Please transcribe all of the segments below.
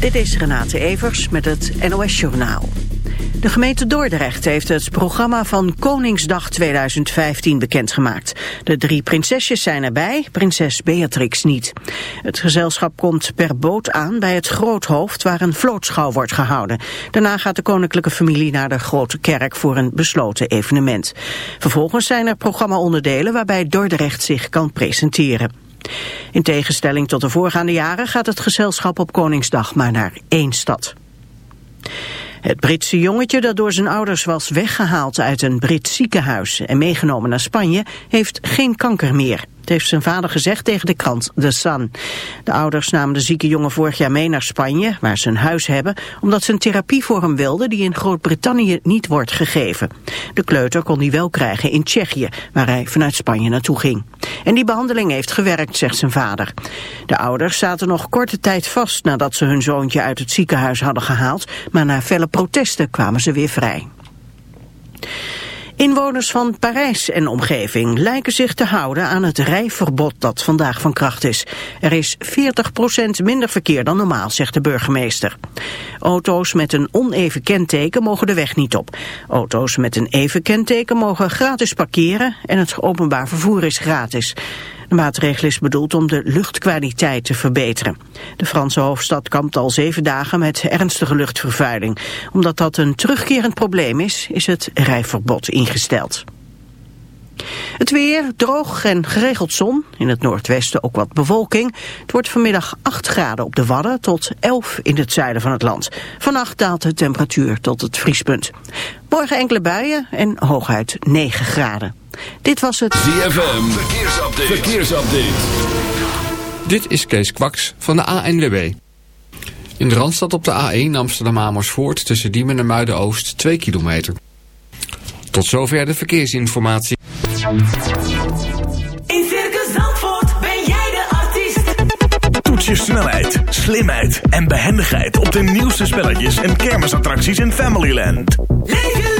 Dit is Renate Evers met het NOS Journaal. De gemeente Dordrecht heeft het programma van Koningsdag 2015 bekendgemaakt. De drie prinsesjes zijn erbij, prinses Beatrix niet. Het gezelschap komt per boot aan bij het Groothoofd waar een vlootschouw wordt gehouden. Daarna gaat de koninklijke familie naar de Grote Kerk voor een besloten evenement. Vervolgens zijn er programmaonderdelen waarbij Dordrecht zich kan presenteren. In tegenstelling tot de voorgaande jaren gaat het gezelschap op Koningsdag maar naar één stad. Het Britse jongetje dat door zijn ouders was weggehaald uit een Brits ziekenhuis en meegenomen naar Spanje heeft geen kanker meer heeft zijn vader gezegd tegen de krant The Sun. De ouders namen de zieke jongen vorig jaar mee naar Spanje, waar ze een huis hebben, omdat ze een therapie voor hem wilden die in Groot-Brittannië niet wordt gegeven. De kleuter kon hij wel krijgen in Tsjechië, waar hij vanuit Spanje naartoe ging. En die behandeling heeft gewerkt, zegt zijn vader. De ouders zaten nog korte tijd vast nadat ze hun zoontje uit het ziekenhuis hadden gehaald, maar na felle protesten kwamen ze weer vrij. Inwoners van Parijs en omgeving lijken zich te houden aan het rijverbod dat vandaag van kracht is. Er is 40% minder verkeer dan normaal, zegt de burgemeester. Auto's met een oneven kenteken mogen de weg niet op. Auto's met een even kenteken mogen gratis parkeren en het openbaar vervoer is gratis. De maatregel is bedoeld om de luchtkwaliteit te verbeteren. De Franse hoofdstad kampt al zeven dagen met ernstige luchtvervuiling. Omdat dat een terugkerend probleem is, is het rijverbod ingesteld. Het weer, droog en geregeld zon. In het noordwesten ook wat bewolking. Het wordt vanmiddag 8 graden op de Wadden tot 11 in het zuiden van het land. Vannacht daalt de temperatuur tot het vriespunt. Morgen enkele buien en hooguit 9 graden. Dit was het ZFM Verkeersupdate. Verkeersupdate. Dit is Kees Kwaks van de ANWB. In de Randstad op de A1 Amsterdam-Amersfoort tussen Diemen en Muiden-Oost 2 kilometer. Tot zover de verkeersinformatie. In Circus Zandvoort ben jij de artiest. Toets je snelheid, slimheid en behendigheid op de nieuwste spelletjes en kermisattracties in Familyland. Leef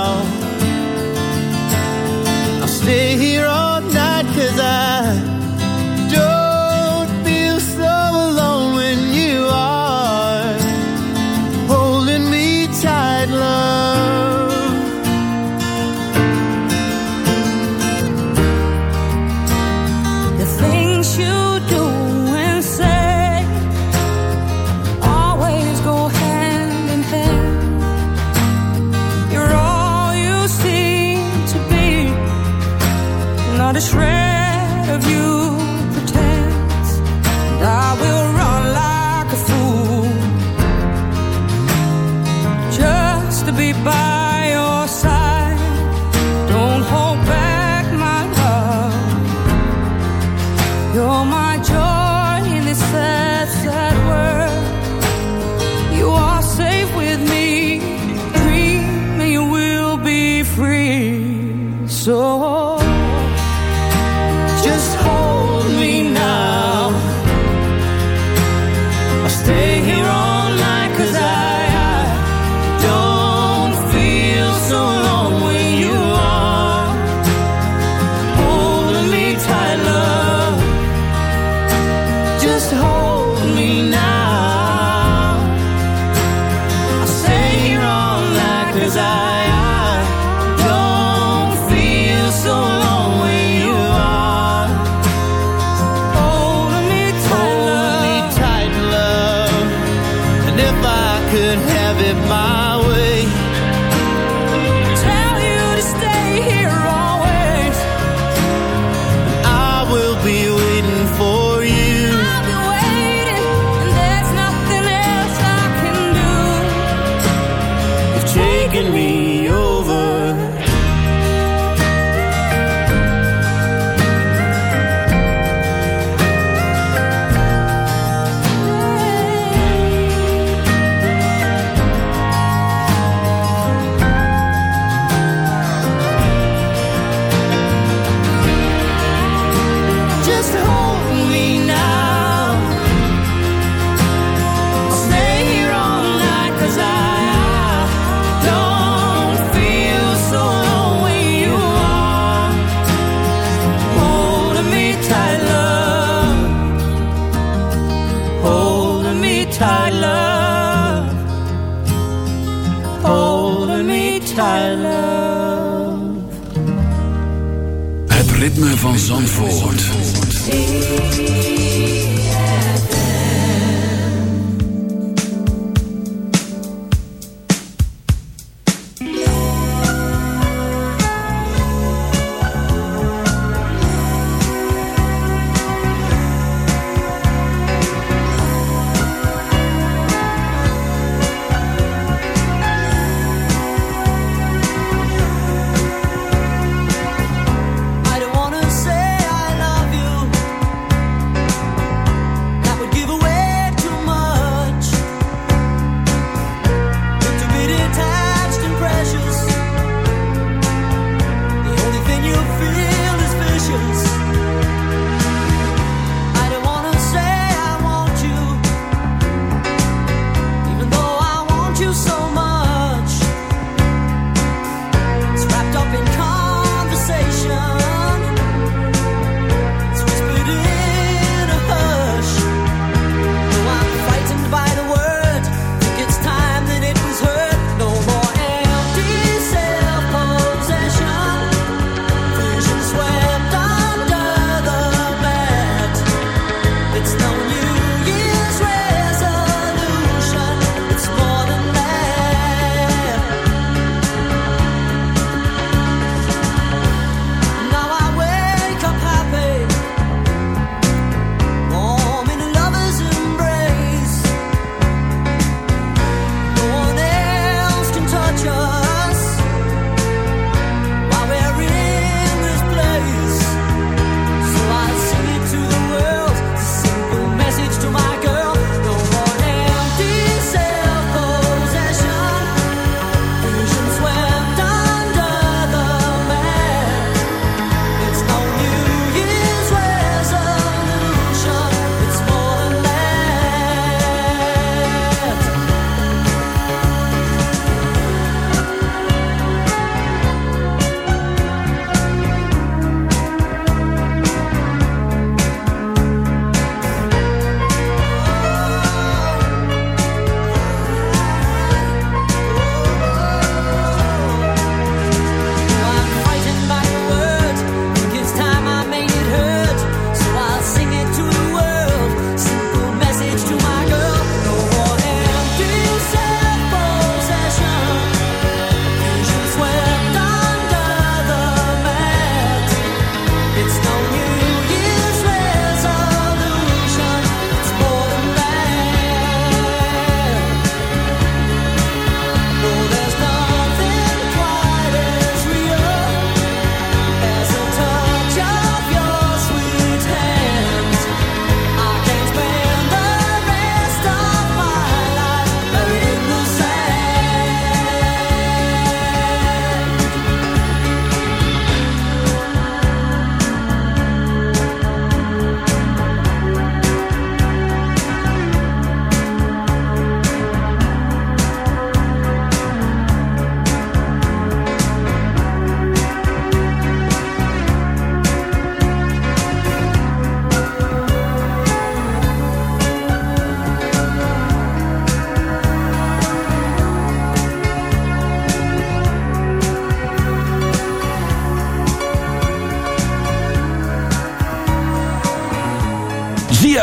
Cause I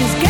She's got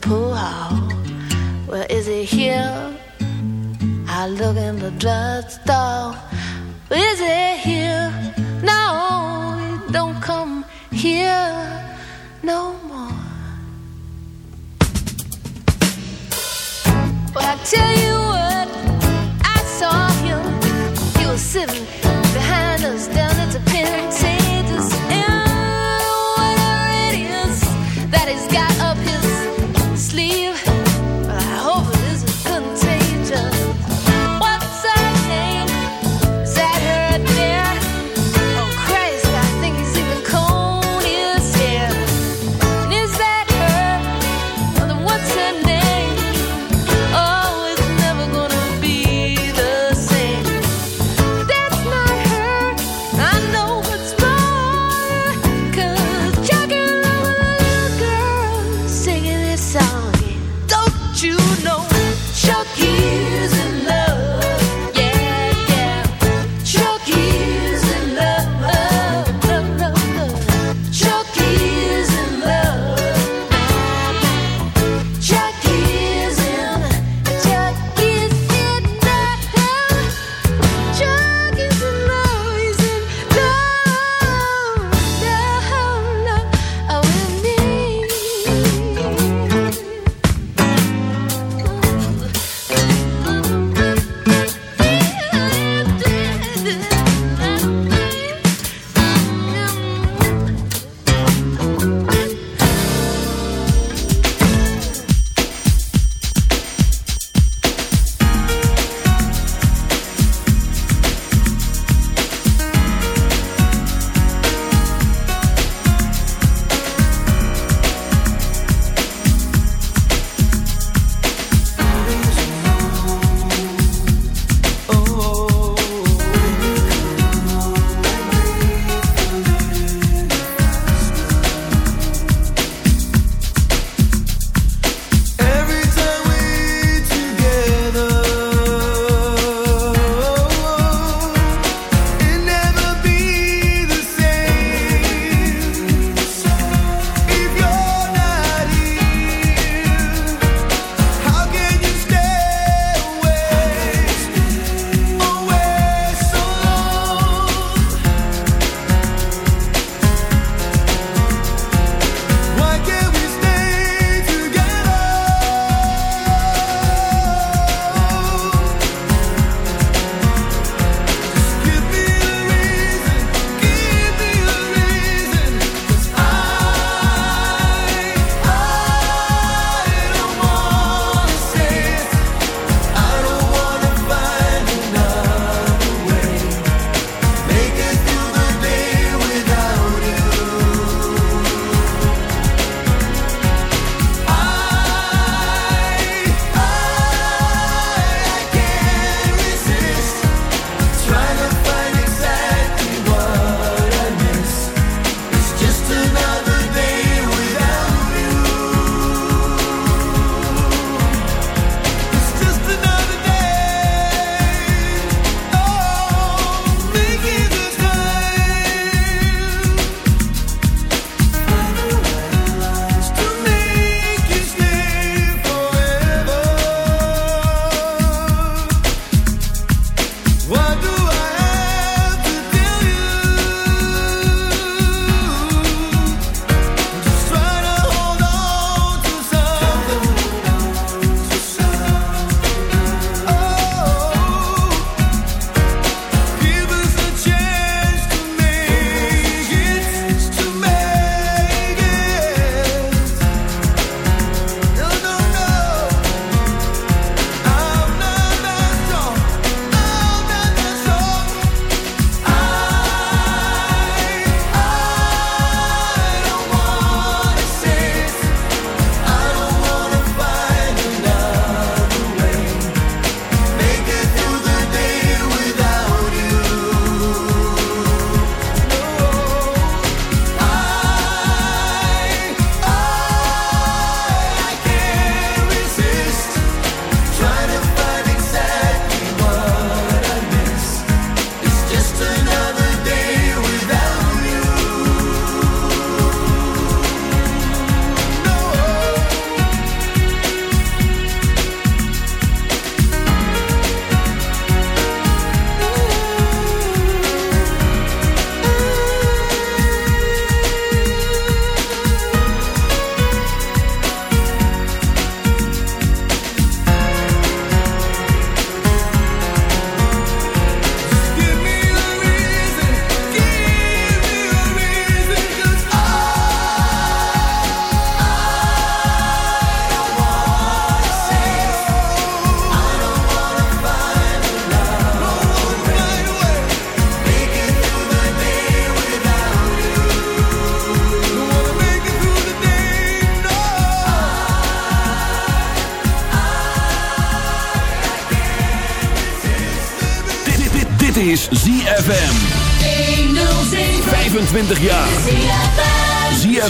pool hall. Well, is he here? I look in the drugstore. Is he here? No, he don't come here no more. But I tell you.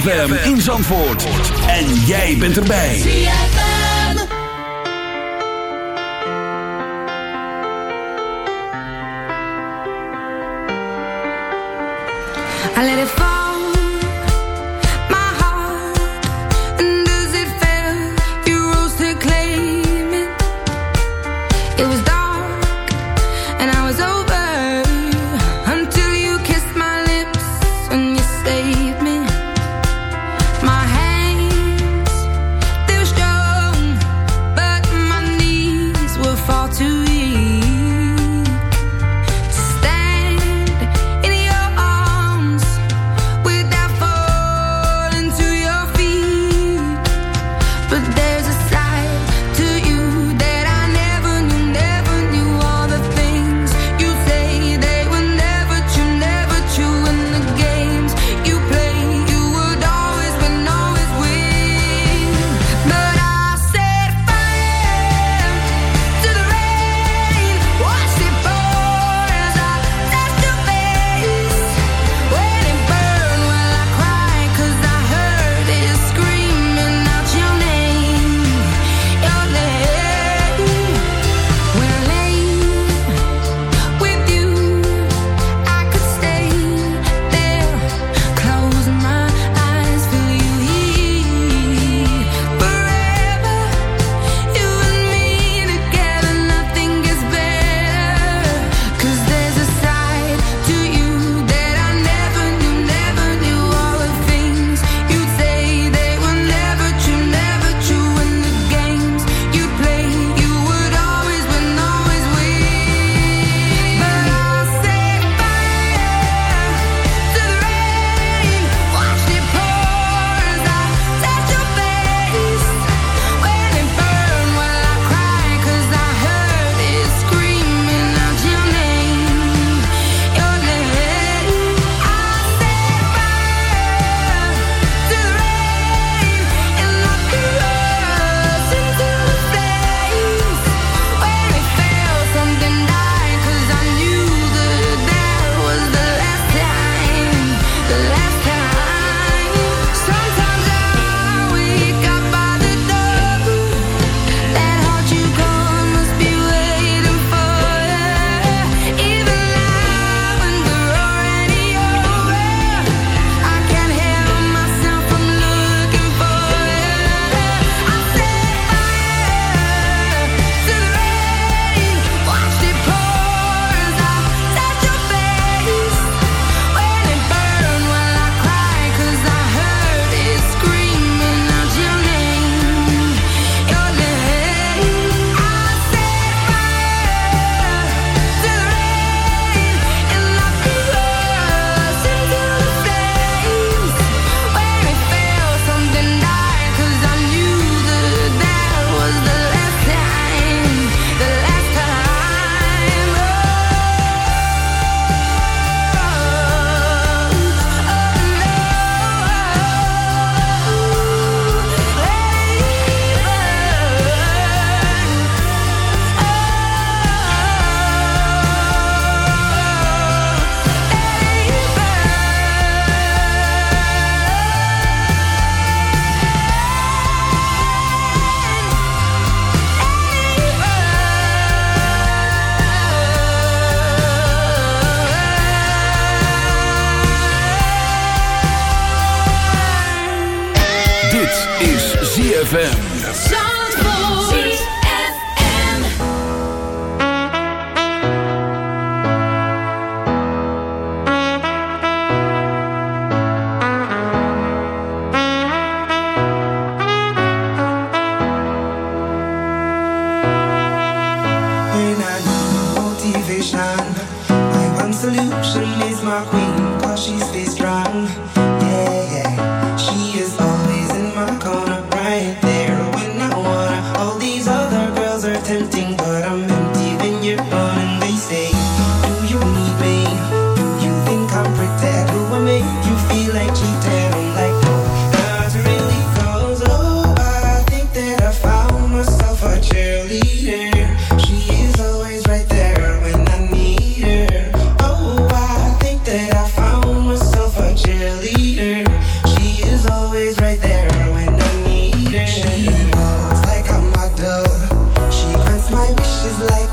ZFM in Zandvoort. En jij bent erbij. ZFM.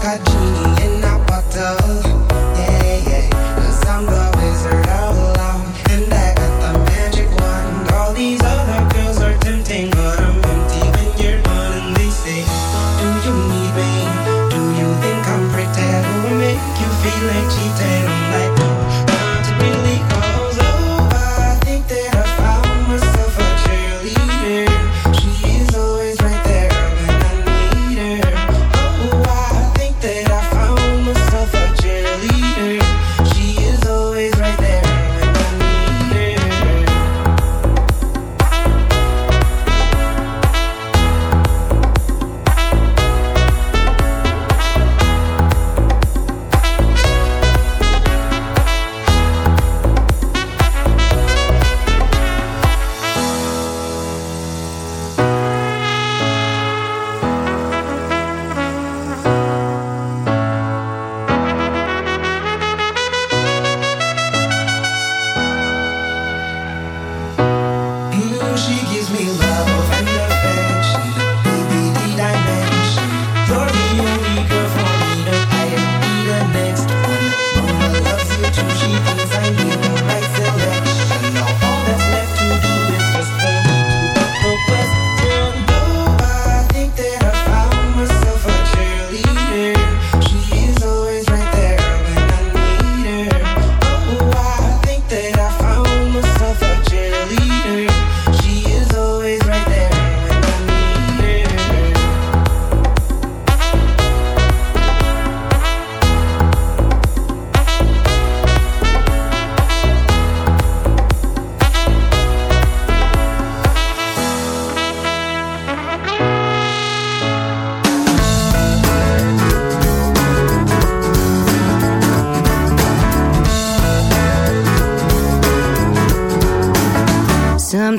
I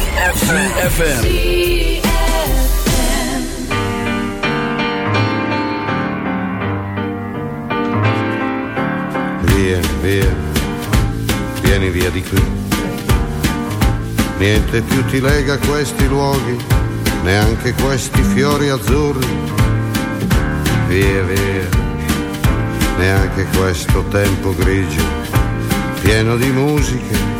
FM. Via, via, vieni via di qui. Niente più ti lega questi luoghi, neanche questi fiori azzurri. Via, via, neanche questo tempo grigio, pieno di musiche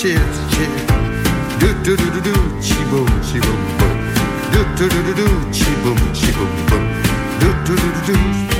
chips, chips. Do do do do do, chi boom, chi boom boom. Do do do do do, chi boom, chi boom boom. Do do do do do.